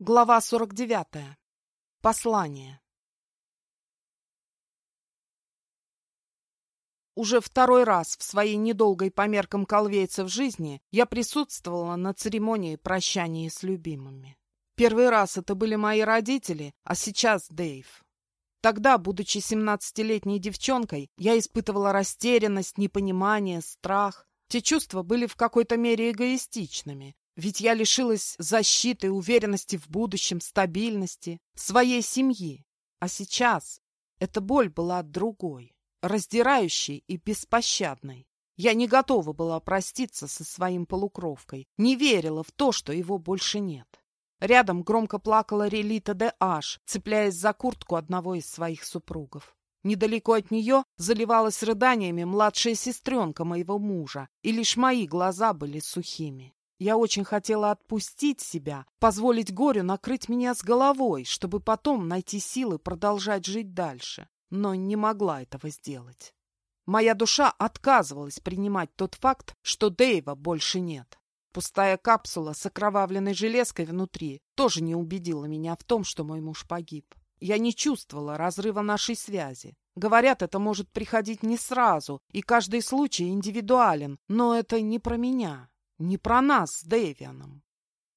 Глава 49. Послание. Уже второй раз в своей недолгой по меркам колвейцев жизни я присутствовала на церемонии прощания с любимыми. Первый раз это были мои родители, а сейчас Дэйв. Тогда, будучи семнадцатилетней девчонкой, я испытывала растерянность, непонимание, страх. Те чувства были в какой-то мере эгоистичными, ведь я лишилась защиты, уверенности в будущем, стабильности, своей семьи. А сейчас эта боль была другой, раздирающей и беспощадной. Я не готова была проститься со своим полукровкой, не верила в то, что его больше нет. Рядом громко плакала Релита де Аш, цепляясь за куртку одного из своих супругов. Недалеко от нее заливалась рыданиями младшая сестренка моего мужа, и лишь мои глаза были сухими. Я очень хотела отпустить себя, позволить горю накрыть меня с головой, чтобы потом найти силы продолжать жить дальше, но не могла этого сделать. Моя душа отказывалась принимать тот факт, что Дэйва больше нет. Пустая капсула с окровавленной железкой внутри тоже не убедила меня в том, что мой муж погиб. Я не чувствовала разрыва нашей связи. Говорят, это может приходить не сразу, и каждый случай индивидуален, но это не про меня. Не про нас с Дэвианом.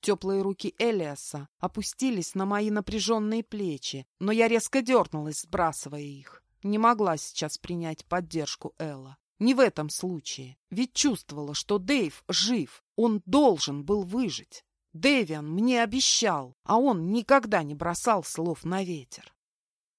Теплые руки Элиаса опустились на мои напряженные плечи, но я резко дернулась, сбрасывая их. Не могла сейчас принять поддержку Элла. Не в этом случае. Ведь чувствовала, что Дэйв жив. Он должен был выжить. Дэвиан мне обещал, а он никогда не бросал слов на ветер.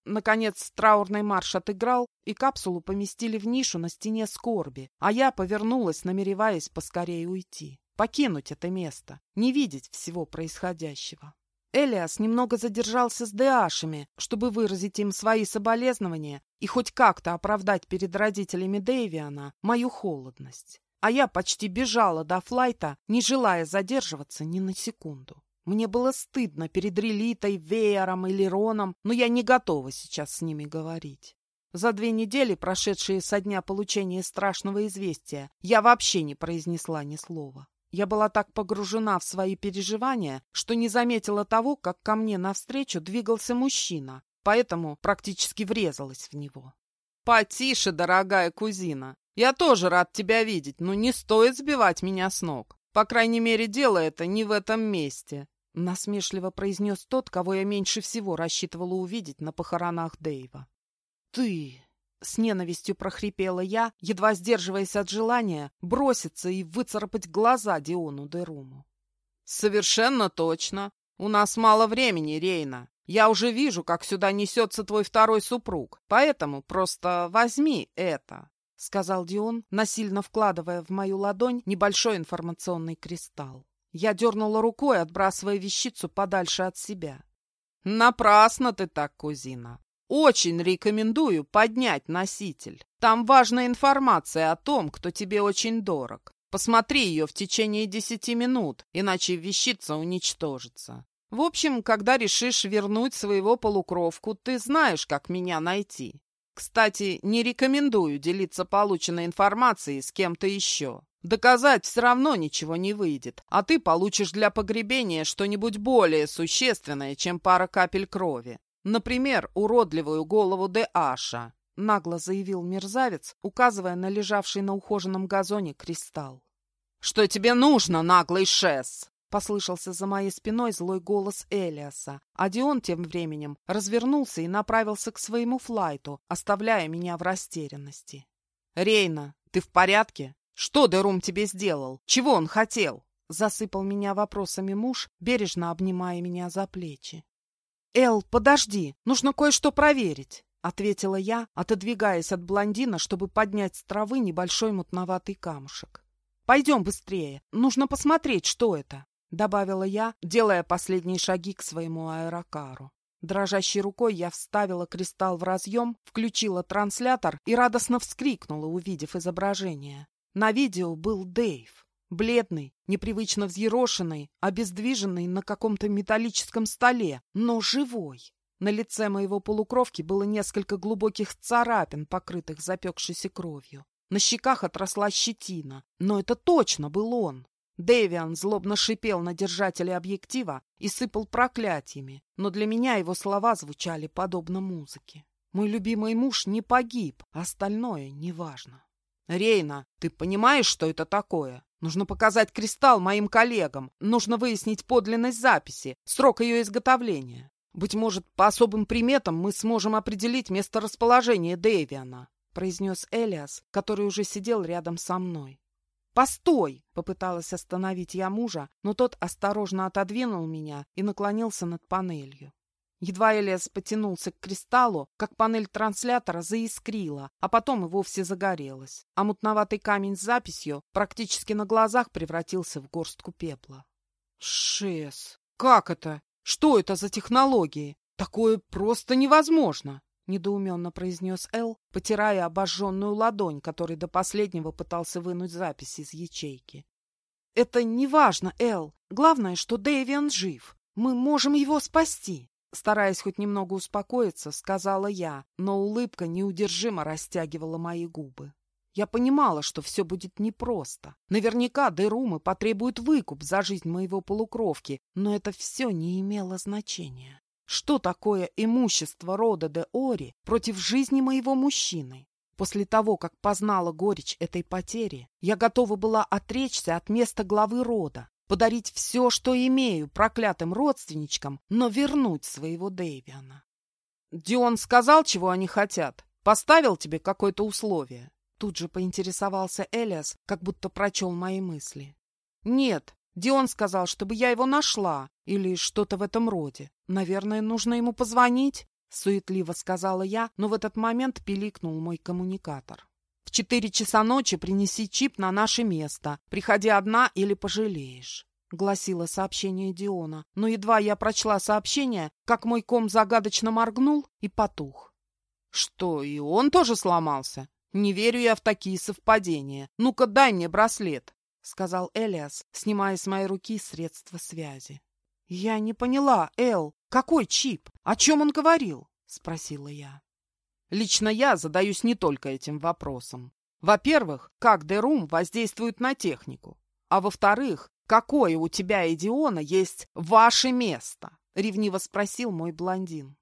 Наконец траурный марш отыграл, и капсулу поместили в нишу на стене скорби, а я повернулась, намереваясь поскорее уйти, покинуть это место, не видеть всего происходящего. Элиас немного задержался с Деашами, чтобы выразить им свои соболезнования и хоть как-то оправдать перед родителями Дэвиана мою холодность. А я почти бежала до флайта, не желая задерживаться ни на секунду. Мне было стыдно перед Релитой, Веером или Роном, но я не готова сейчас с ними говорить. За две недели, прошедшие со дня получения страшного известия, я вообще не произнесла ни слова. Я была так погружена в свои переживания, что не заметила того, как ко мне навстречу двигался мужчина, поэтому практически врезалась в него. «Потише, дорогая кузина. Я тоже рад тебя видеть, но не стоит сбивать меня с ног. По крайней мере, дело это не в этом месте. — насмешливо произнес тот, кого я меньше всего рассчитывала увидеть на похоронах Дэйва. «Ты!» — с ненавистью прохрипела я, едва сдерживаясь от желания броситься и выцарапать глаза Диону Деруму. «Совершенно точно. У нас мало времени, Рейна. Я уже вижу, как сюда несется твой второй супруг, поэтому просто возьми это», — сказал Дион, насильно вкладывая в мою ладонь небольшой информационный кристалл. Я дернула рукой, отбрасывая вещицу подальше от себя. «Напрасно ты так, кузина. Очень рекомендую поднять носитель. Там важная информация о том, кто тебе очень дорог. Посмотри ее в течение десяти минут, иначе вещица уничтожится. В общем, когда решишь вернуть своего полукровку, ты знаешь, как меня найти. Кстати, не рекомендую делиться полученной информацией с кем-то еще. Доказать все равно ничего не выйдет, а ты получишь для погребения что-нибудь более существенное, чем пара капель крови. Например, уродливую голову Де Аша, нагло заявил мерзавец, указывая на лежавший на ухоженном газоне кристалл. «Что тебе нужно, наглый шес?» Послышался за моей спиной злой голос Элиаса, а Дион тем временем развернулся и направился к своему флайту, оставляя меня в растерянности. «Рейна, ты в порядке?» «Что Дерум тебе сделал? Чего он хотел?» Засыпал меня вопросами муж, бережно обнимая меня за плечи. «Эл, подожди, нужно кое-что проверить», — ответила я, отодвигаясь от блондина, чтобы поднять с травы небольшой мутноватый камушек. «Пойдем быстрее, нужно посмотреть, что это», — добавила я, делая последние шаги к своему аэрокару. Дрожащей рукой я вставила кристалл в разъем, включила транслятор и радостно вскрикнула, увидев изображение. На видео был Дэйв, бледный, непривычно взъерошенный, обездвиженный на каком-то металлическом столе, но живой. На лице моего полукровки было несколько глубоких царапин, покрытых запекшейся кровью. На щеках отросла щетина, но это точно был он. Дэвиан злобно шипел на держателя объектива и сыпал проклятиями, но для меня его слова звучали подобно музыке. Мой любимый муж не погиб, а остальное неважно. «Рейна, ты понимаешь, что это такое? Нужно показать кристалл моим коллегам. Нужно выяснить подлинность записи, срок ее изготовления. Быть может, по особым приметам мы сможем определить месторасположение Дэвиана», произнес Элиас, который уже сидел рядом со мной. «Постой!» — попыталась остановить я мужа, но тот осторожно отодвинул меня и наклонился над панелью. Едва Элиас потянулся к кристаллу, как панель транслятора заискрила, а потом и вовсе загорелась, а мутноватый камень с записью практически на глазах превратился в горстку пепла. «Шес! Как это? Что это за технологии? Такое просто невозможно!» — недоуменно произнес Эл, потирая обожженную ладонь, который до последнего пытался вынуть запись из ячейки. «Это не важно, Эл. Главное, что Дэвиан жив. Мы можем его спасти!» Стараясь хоть немного успокоиться, сказала я, но улыбка неудержимо растягивала мои губы. Я понимала, что все будет непросто. Наверняка Дерумы потребуют выкуп за жизнь моего полукровки, но это все не имело значения. Что такое имущество рода де Ори против жизни моего мужчины? После того, как познала горечь этой потери, я готова была отречься от места главы рода, подарить все, что имею проклятым родственничкам, но вернуть своего Дэвиана. Дион сказал, чего они хотят? Поставил тебе какое-то условие? Тут же поинтересовался Элиас, как будто прочел мои мысли. Нет, Дион сказал, чтобы я его нашла, или что-то в этом роде. Наверное, нужно ему позвонить, суетливо сказала я, но в этот момент пиликнул мой коммуникатор. В четыре часа ночи принеси чип на наше место. Приходи одна или пожалеешь. — гласило сообщение Диона, но едва я прочла сообщение, как мой ком загадочно моргнул и потух. «Что, и он тоже сломался? Не верю я в такие совпадения. Ну-ка, дай мне браслет!» — сказал Элиас, снимая с моей руки средства связи. «Я не поняла, Эл, какой чип? О чем он говорил?» — спросила я. Лично я задаюсь не только этим вопросом. Во-первых, как Дерум воздействует на технику? А во-вторых, какое у тебя, Идиона, есть ваше место? Ревниво спросил мой блондин.